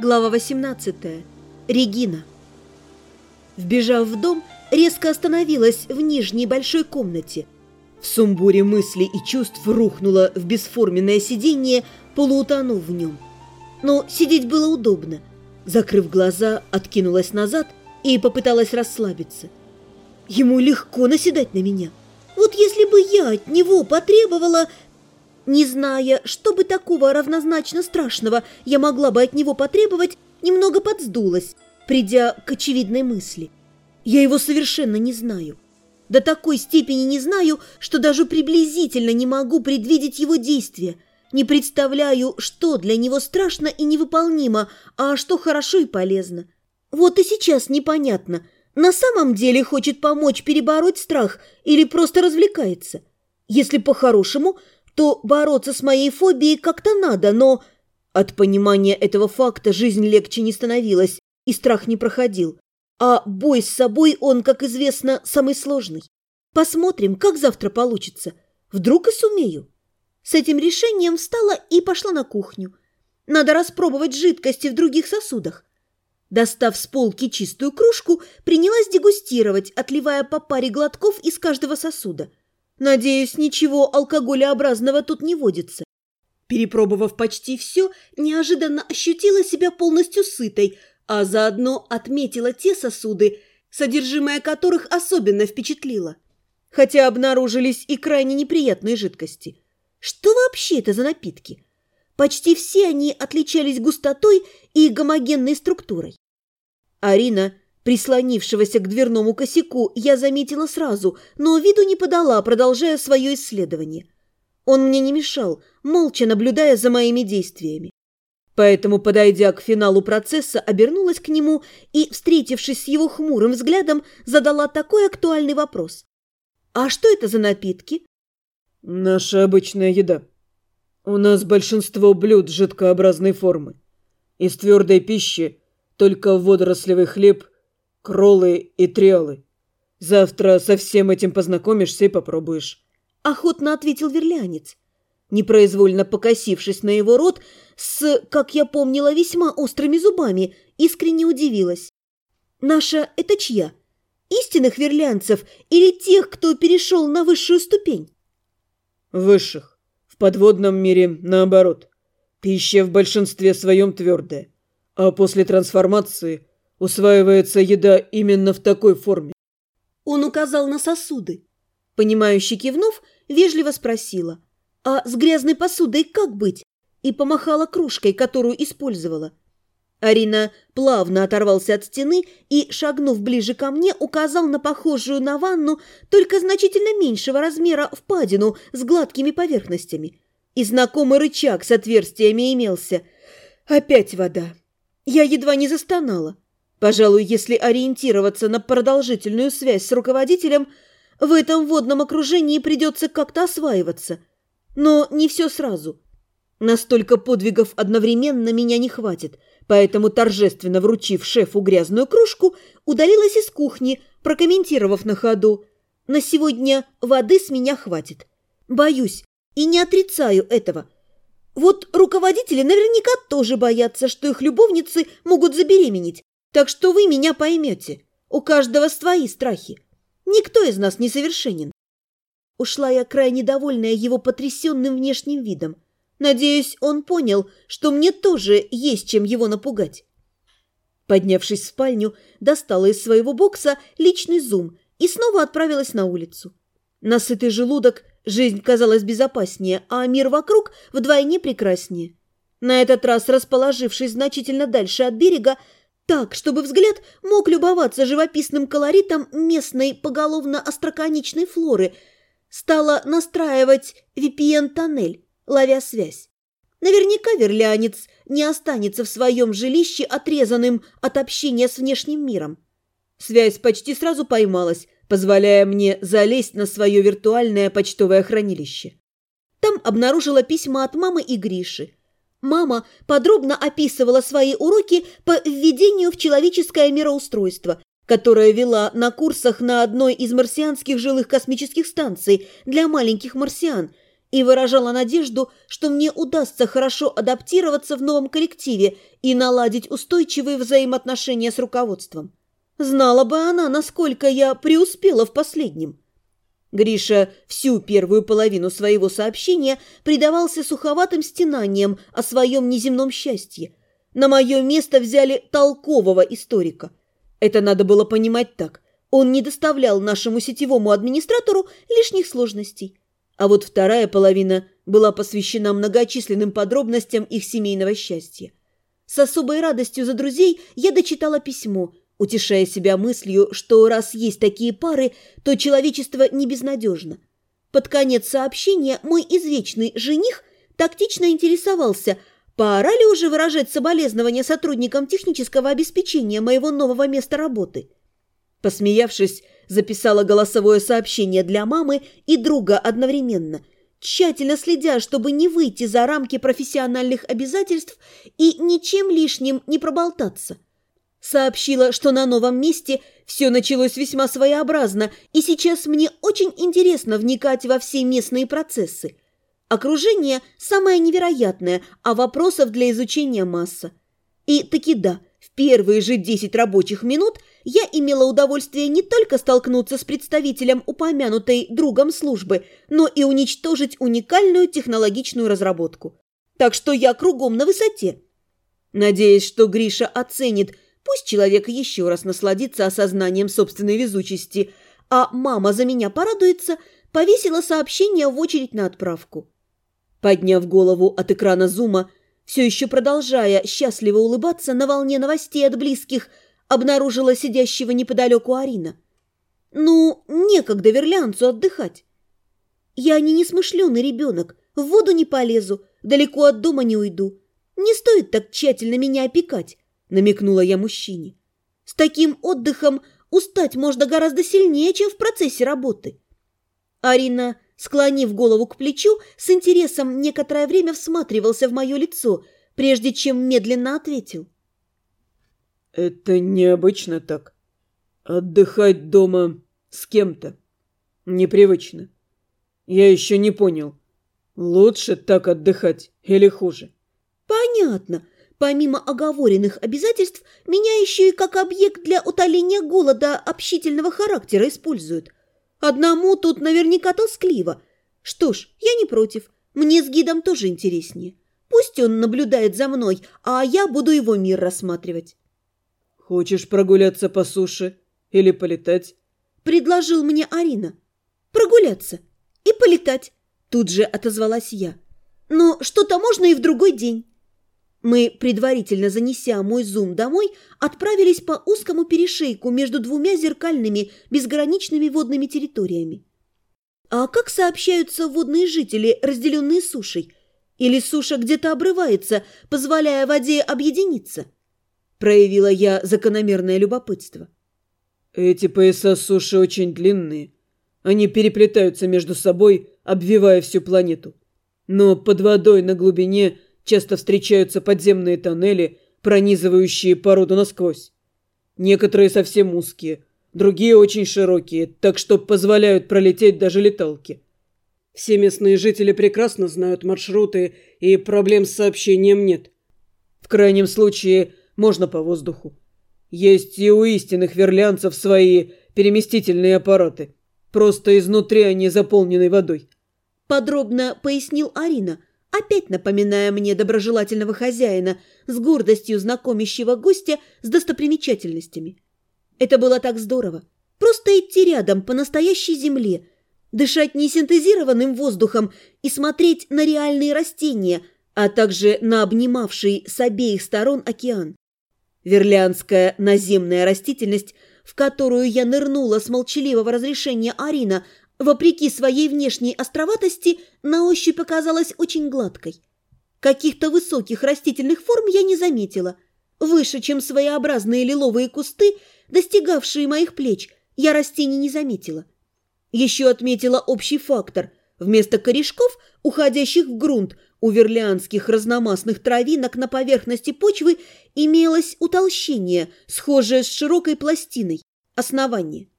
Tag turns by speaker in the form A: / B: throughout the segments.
A: Глава 18. Регина. Вбежав в дом, резко остановилась в нижней большой комнате. В сумбуре мыслей и чувств рухнула в бесформенное сиденье, полуутонув в нем. Но сидеть было удобно. Закрыв глаза, откинулась назад и попыталась расслабиться. Ему легко наседать на меня. Вот если бы я от него потребовала не зная, что бы такого равнозначно страшного я могла бы от него потребовать, немного подсдулась, придя к очевидной мысли. Я его совершенно не знаю. До такой степени не знаю, что даже приблизительно не могу предвидеть его действия. Не представляю, что для него страшно и невыполнимо, а что хорошо и полезно. Вот и сейчас непонятно, на самом деле хочет помочь перебороть страх или просто развлекается. Если по-хорошему, то бороться с моей фобией как-то надо, но... От понимания этого факта жизнь легче не становилась, и страх не проходил. А бой с собой он, как известно, самый сложный. Посмотрим, как завтра получится. Вдруг и сумею. С этим решением встала и пошла на кухню. Надо распробовать жидкости в других сосудах. Достав с полки чистую кружку, принялась дегустировать, отливая по паре глотков из каждого сосуда – Надеюсь, ничего алкоголеобразного тут не водится. Перепробовав почти все, неожиданно ощутила себя полностью сытой, а заодно отметила те сосуды, содержимое которых особенно впечатлило. Хотя обнаружились и крайне неприятные жидкости. Что вообще это за напитки? Почти все они отличались густотой и гомогенной структурой. Арина Прислонившегося к дверному косяку я заметила сразу, но виду не подала, продолжая свое исследование. Он мне не мешал, молча наблюдая за моими действиями. Поэтому, подойдя к финалу процесса, обернулась к нему и, встретившись с его хмурым взглядом, задала такой актуальный вопрос. «А что это за напитки?»
B: «Наша обычная еда. У нас большинство блюд жидкообразной формы. Из твердой пищи только водорослевый хлеб кроллы и триалы. Завтра со всем этим познакомишься и попробуешь».
A: Охотно ответил верлянец, непроизвольно покосившись на его рот с, как я помнила, весьма острыми зубами, искренне удивилась. «Наша это чья? Истинных верлянцев или тех, кто перешел на высшую ступень?»
B: «Высших. В подводном мире наоборот. Пища в большинстве своем твердая, а после трансформации – усваивается еда именно в такой форме.
A: Он указал на сосуды. Понимающе кивнув, вежливо спросила, а с грязной посудой как быть? И помахала кружкой, которую использовала. Арина плавно оторвался от стены и, шагнув ближе ко мне, указал на похожую на ванну, только значительно меньшего размера впадину с гладкими поверхностями. И знакомый рычаг с отверстиями имелся. Опять вода. Я едва не застонала. Пожалуй, если ориентироваться на продолжительную связь с руководителем, в этом водном окружении придется как-то осваиваться. Но не все сразу. Настолько подвигов одновременно меня не хватит, поэтому, торжественно вручив шефу грязную кружку, удалилась из кухни, прокомментировав на ходу. «На сегодня воды с меня хватит. Боюсь и не отрицаю этого». Вот руководители наверняка тоже боятся, что их любовницы могут забеременеть, так что вы меня поймете. У каждого свои страхи. Никто из нас не совершенен. Ушла я крайне довольная его потрясенным внешним видом. Надеюсь, он понял, что мне тоже есть чем его напугать. Поднявшись в спальню, достала из своего бокса личный зум и снова отправилась на улицу. Насытый желудок жизнь казалась безопаснее, а мир вокруг вдвойне прекраснее. На этот раз, расположившись значительно дальше от берега, так, чтобы взгляд мог любоваться живописным колоритом местной поголовно-остроконечной флоры, стала настраивать VPN-тоннель, ловя связь. Наверняка верлянец не останется в своем жилище отрезанным от общения с внешним миром. Связь почти сразу поймалась, позволяя мне залезть на свое виртуальное почтовое хранилище. Там обнаружила письма от мамы и Гриши – Мама подробно описывала свои уроки по введению в человеческое мироустройство, которое вела на курсах на одной из марсианских жилых космических станций для маленьких марсиан, и выражала надежду, что мне удастся хорошо адаптироваться в новом коллективе и наладить устойчивые взаимоотношения с руководством. Знала бы она, насколько я преуспела в последнем. Гриша всю первую половину своего сообщения предавался суховатым стенаниям о своем неземном счастье. На мое место взяли толкового историка. Это надо было понимать так. Он не доставлял нашему сетевому администратору лишних сложностей. А вот вторая половина была посвящена многочисленным подробностям их семейного счастья. С особой радостью за друзей я дочитала письмо, утешая себя мыслью, что раз есть такие пары, то человечество не безнадежно. Под конец сообщения мой извечный жених тактично интересовался, пора ли уже выражать соболезнования сотрудникам технического обеспечения моего нового места работы. Посмеявшись, записала голосовое сообщение для мамы и друга одновременно, тщательно следя, чтобы не выйти за рамки профессиональных обязательств и ничем лишним не проболтаться. Сообщила, что на новом месте все началось весьма своеобразно, и сейчас мне очень интересно вникать во все местные процессы. Окружение самое невероятное, а вопросов для изучения масса. И таки да, в первые же 10 рабочих минут я имела удовольствие не только столкнуться с представителем упомянутой другом службы, но и уничтожить уникальную технологичную разработку. Так что я кругом на высоте. Надеюсь, что Гриша оценит – Пусть человек еще раз насладится осознанием собственной везучести, а мама за меня порадуется, повесила сообщение в очередь на отправку. Подняв голову от экрана зума, все еще продолжая счастливо улыбаться на волне новостей от близких, обнаружила сидящего неподалеку Арина. «Ну, некогда верлянцу отдыхать. Я не несмышленый ребенок, в воду не полезу, далеко от дома не уйду. Не стоит так тщательно меня опекать намекнула я мужчине. С таким отдыхом устать можно гораздо сильнее, чем в процессе работы. Арина, склонив голову к плечу, с интересом некоторое время всматривался в мое лицо, прежде чем медленно ответил.
B: «Это необычно так. Отдыхать дома с кем-то. Непривычно. Я еще не понял, лучше так отдыхать или хуже?»
A: «Понятно. Помимо оговоренных обязательств, меня еще и как объект для утоления голода общительного характера используют. Одному тут наверняка тоскливо. Что ж, я не против. Мне с гидом тоже интереснее. Пусть он наблюдает за мной, а я буду его мир рассматривать.
B: «Хочешь прогуляться по суше или полетать?»
A: Предложил мне Арина. «Прогуляться и полетать», тут же отозвалась я. «Но что-то можно и в другой день». Мы, предварительно занеся мой зум домой, отправились по узкому перешейку между двумя зеркальными безграничными водными территориями. А как сообщаются водные жители, разделенные сушей? Или суша где-то обрывается, позволяя воде объединиться? Проявила я закономерное любопытство.
B: Эти пояса суши очень длинные. Они переплетаются между собой, обвивая всю планету. Но под водой на глубине – часто встречаются подземные тоннели, пронизывающие породу насквозь. Некоторые совсем узкие, другие очень широкие, так что позволяют пролететь даже леталки. Все местные жители прекрасно знают маршруты, и проблем с сообщением нет. В крайнем случае, можно по воздуху. Есть и у истинных верлянцев свои переместительные аппараты. Просто изнутри они заполнены водой.
A: Подробно пояснил Арина – опять напоминая мне доброжелательного хозяина, с гордостью знакомящего гостя с достопримечательностями. Это было так здорово. Просто идти рядом по настоящей земле, дышать не синтезированным воздухом и смотреть на реальные растения, а также на обнимавший с обеих сторон океан. Верлянская наземная растительность, в которую я нырнула с молчаливого разрешения Арина, вопреки своей внешней островатости, на ощупь оказалась очень гладкой. Каких-то высоких растительных форм я не заметила. Выше, чем своеобразные лиловые кусты, достигавшие моих плеч, я растений не заметила. Еще отметила общий фактор. Вместо корешков, уходящих в грунт, у верлианских разномастных травинок на поверхности почвы имелось утолщение, схожее с широкой пластиной, основание.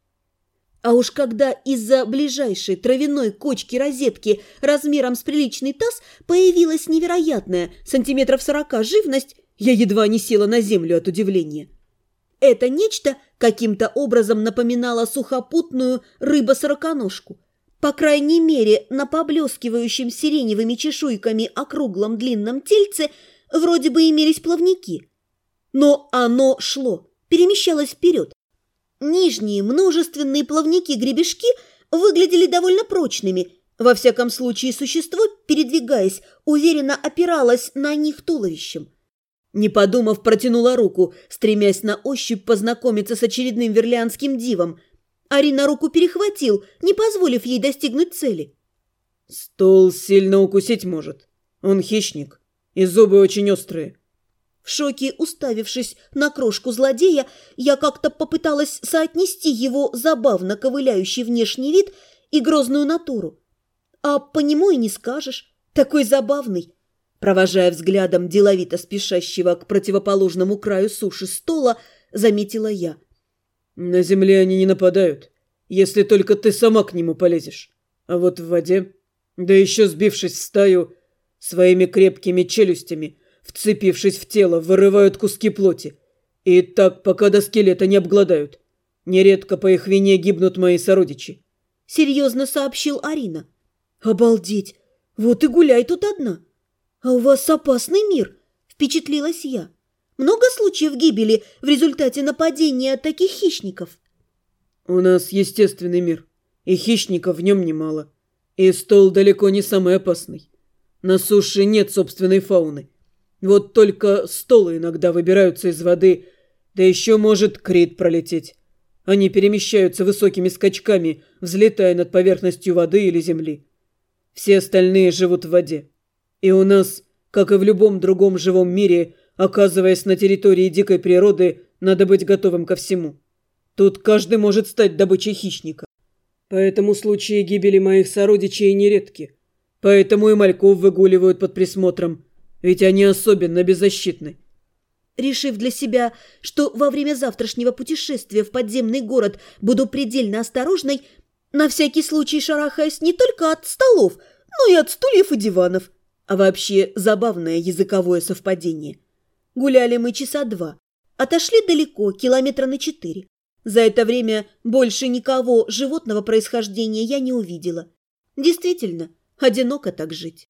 A: А уж когда из-за ближайшей травяной кочки розетки размером с приличный таз появилась невероятная, сантиметров сорока живность, я едва не села на землю от удивления. Это нечто каким-то образом напоминало сухопутную рыбосороконожку. По крайней мере, на поблескивающем сиреневыми чешуйками округлом длинном тельце вроде бы имелись плавники. Но оно шло, перемещалось вперед. Нижние множественные плавники-гребешки выглядели довольно прочными. Во всяком случае, существо, передвигаясь, уверенно опиралось на них туловищем. Не подумав, протянула руку, стремясь на ощупь познакомиться с очередным верлианским дивом. Арина руку перехватил, не позволив ей достигнуть цели.
B: «Стол сильно укусить может. Он хищник, и зубы очень острые.
A: В шоке, уставившись на крошку злодея, я как-то попыталась соотнести его забавно ковыляющий внешний вид и грозную натуру. А по нему и не скажешь, такой забавный. Провожая взглядом деловито спешащего к противоположному краю суши стола, заметила я.
B: «На земле они не нападают, если только ты сама к нему полезешь. А вот в воде, да еще сбившись в стаю, своими крепкими челюстями – вцепившись в тело, вырывают куски плоти. И так, пока до скелета не обгладают. Нередко по их вине гибнут мои сородичи.
A: Серьезно сообщил Арина. Обалдеть! Вот и гуляй тут одна. А у вас опасный мир, впечатлилась я. Много случаев гибели в результате нападения таких хищников?
B: У нас естественный мир, и хищников в нем немало. И стол далеко не самый опасный. На суше нет собственной фауны. Вот только столы иногда выбираются из воды, да еще может крит пролететь. Они перемещаются высокими скачками, взлетая над поверхностью воды или земли. Все остальные живут в воде. И у нас, как и в любом другом живом мире, оказываясь на территории дикой природы, надо быть готовым ко всему. Тут каждый может стать добычей хищника. Поэтому случаи гибели моих сородичей нередки. Поэтому и мальков выгуливают под присмотром – ведь они особенно беззащитны.
A: Решив для себя, что во время завтрашнего путешествия в подземный город буду предельно осторожной, на всякий случай шарахаясь не только от столов, но и от стульев и диванов. А вообще забавное языковое совпадение. Гуляли мы часа два. Отошли далеко, километра на четыре. За это время больше никого животного происхождения я не увидела. Действительно, одиноко так жить.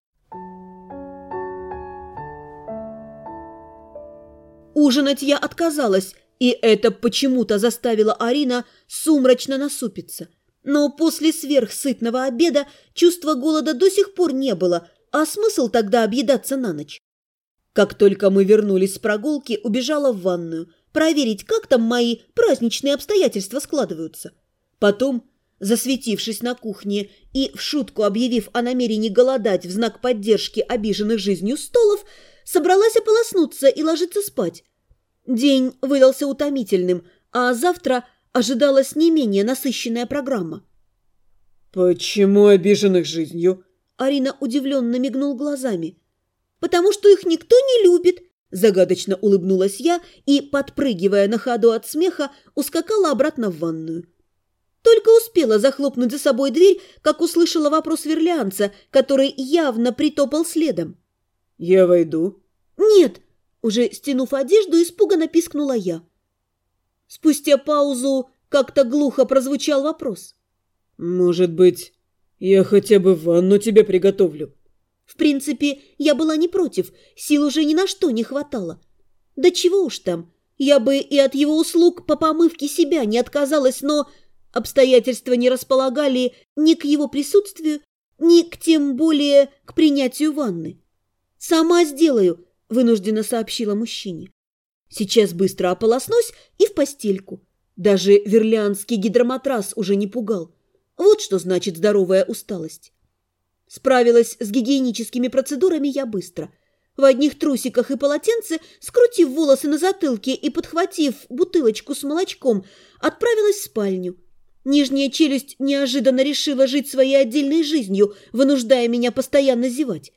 A: Ужинать я отказалась, и это почему-то заставило Арина сумрачно насупиться. Но после сверхсытного обеда чувства голода до сих пор не было, а смысл тогда объедаться на ночь? Как только мы вернулись с прогулки, убежала в ванную, проверить, как там мои праздничные обстоятельства складываются. Потом, засветившись на кухне и в шутку объявив о намерении голодать в знак поддержки обиженных жизнью столов, собралась ополоснуться и ложиться спать. День выдался утомительным, а завтра ожидалась не менее насыщенная программа.
B: «Почему обиженных жизнью?»
A: Арина удивленно мигнул глазами. «Потому что их никто не любит», загадочно улыбнулась я и, подпрыгивая на ходу от смеха, ускакала обратно в ванную. Только успела захлопнуть за собой дверь, как услышала вопрос верлианца, который явно притопал следом.
B: «Я войду?»
A: «Нет!» – уже стянув одежду, испуганно пискнула я. Спустя паузу как-то глухо прозвучал вопрос.
B: «Может быть, я хотя бы ванну тебе приготовлю?»
A: В принципе, я была не против, сил уже ни на что не хватало. Да чего уж там, я бы и от его услуг по помывке себя не отказалась, но обстоятельства не располагали ни к его присутствию, ни к тем более к принятию ванны. «Сама сделаю», – вынужденно сообщила мужчине. «Сейчас быстро ополоснусь и в постельку». Даже верлианский гидроматрас уже не пугал. Вот что значит здоровая усталость. Справилась с гигиеническими процедурами я быстро. В одних трусиках и полотенце, скрутив волосы на затылке и подхватив бутылочку с молочком, отправилась в спальню. Нижняя челюсть неожиданно решила жить своей отдельной жизнью, вынуждая меня постоянно зевать.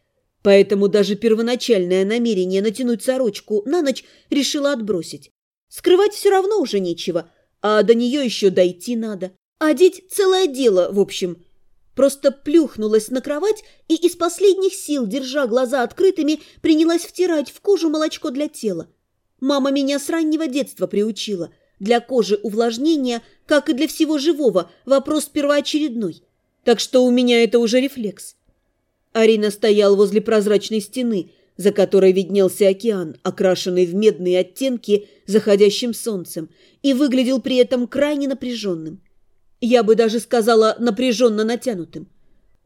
A: Поэтому даже первоначальное намерение натянуть сорочку на ночь решила отбросить. Скрывать все равно уже нечего, а до нее еще дойти надо. Одеть целое дело, в общем. Просто плюхнулась на кровать и из последних сил, держа глаза открытыми, принялась втирать в кожу молочко для тела. Мама меня с раннего детства приучила. Для кожи увлажнения, как и для всего живого, вопрос первоочередной. Так что у меня это уже рефлекс. Арина стоял возле прозрачной стены, за которой виднелся океан, окрашенный в медные оттенки заходящим солнцем, и выглядел при этом крайне напряженным. Я бы даже сказала напряженно натянутым.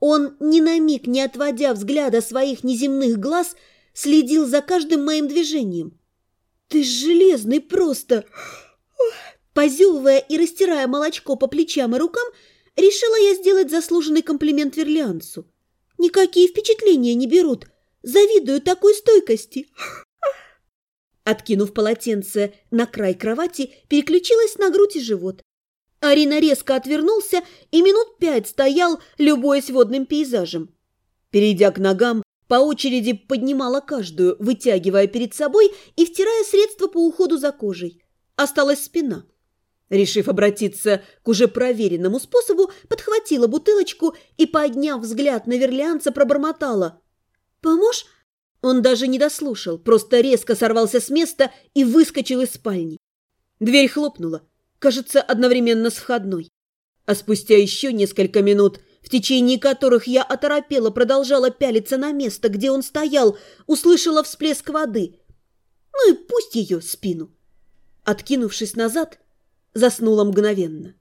A: Он, ни на миг не отводя взгляда своих неземных глаз, следил за каждым моим движением. «Ты железный просто!» Позевывая и растирая молочко по плечам и рукам, решила я сделать заслуженный комплимент Верлианцу. Никакие впечатления не берут. Завидую такой стойкости. Откинув полотенце на край кровати, переключилась на грудь и живот. Арина резко отвернулся и минут пять стоял, любуясь водным пейзажем. Перейдя к ногам, по очереди поднимала каждую, вытягивая перед собой и втирая средства по уходу за кожей. Осталась спина. Решив обратиться к уже проверенному способу, подхватила бутылочку и, подняв взгляд на верлианца, пробормотала. «Поможь?» Он даже не дослушал, просто резко сорвался с места и выскочил из спальни. Дверь хлопнула, кажется, одновременно с входной. А спустя еще несколько минут, в течение которых я оторопела, продолжала пялиться на место, где он стоял, услышала всплеск воды. Ну и пусть ее спину. Откинувшись назад, заснула мгновенно.